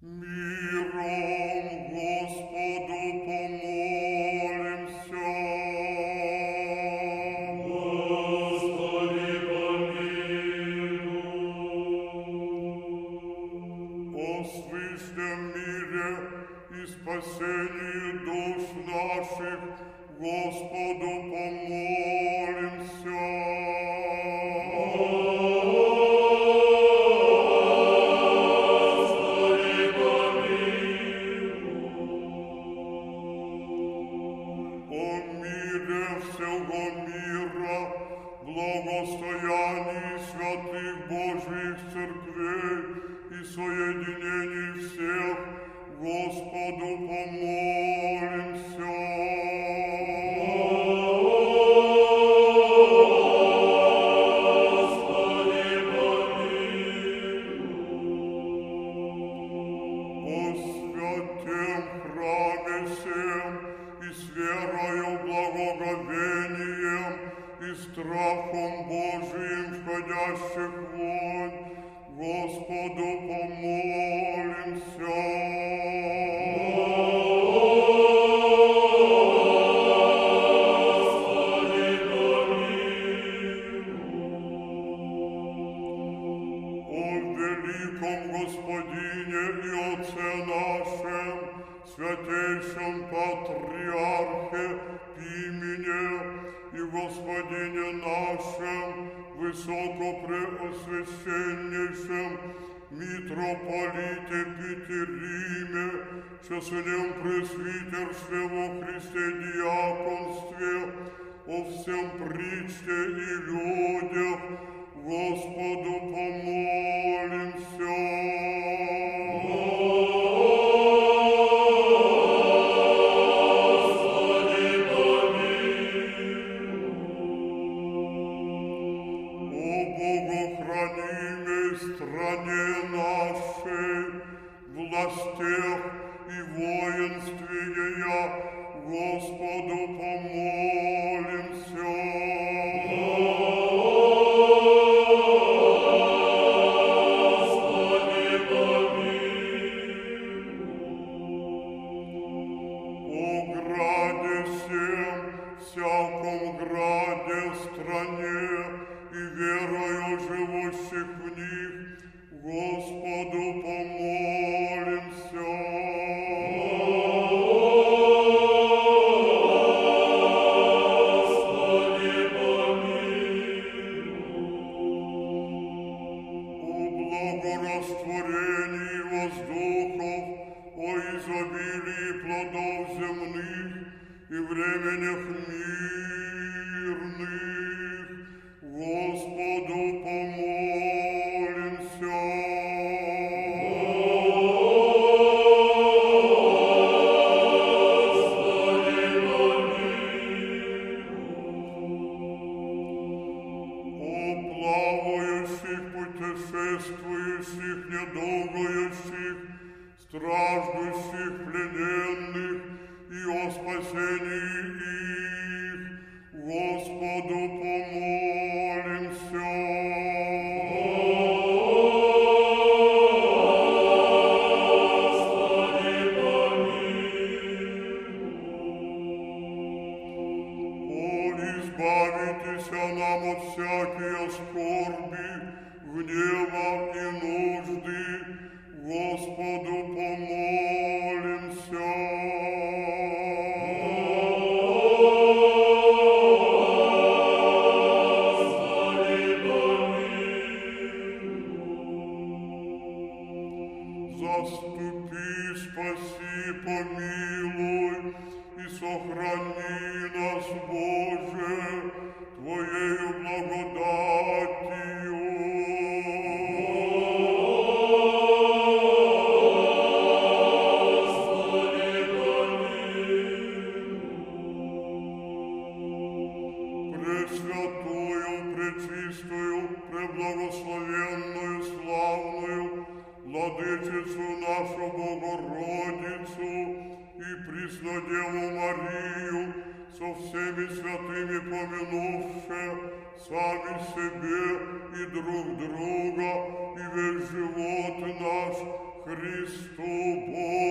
Миром Господу помолимся. Господи, О свышлом мире и спасении душ наших Господу помолимся. Благостоянии святых Божьих церквей и соединении всех, Господу О святем храме и страхом Божиим входящих вонь, Господу О великом Господине и Отце нашем, святейшем Патриархе Пимене и Господине нашем, высокопреосвященнейшем митрополите Петериме, своем пресвитерстве во Христе диаконстве, о всем причте и людях, Господу О богохранимой стране нашей, властях и воинстве ее, временях мирных, Господу О плавающих, путешествующих, недолгующих, страждущих, плененных и о спасении их, Господу О, избавитесь нам от всякие скорби, гнева и нужды, Господу Заступи, спаси, помилуй и сохрани нас, Боже, Твоею благодатью. Пресвятую, пречистую, преблагословенную, славную, Владычицу нашу Богородицу и Преснодеву Марию, со всеми святыми помянувши сами себе и друг друга, и весь живот наш Христу Богу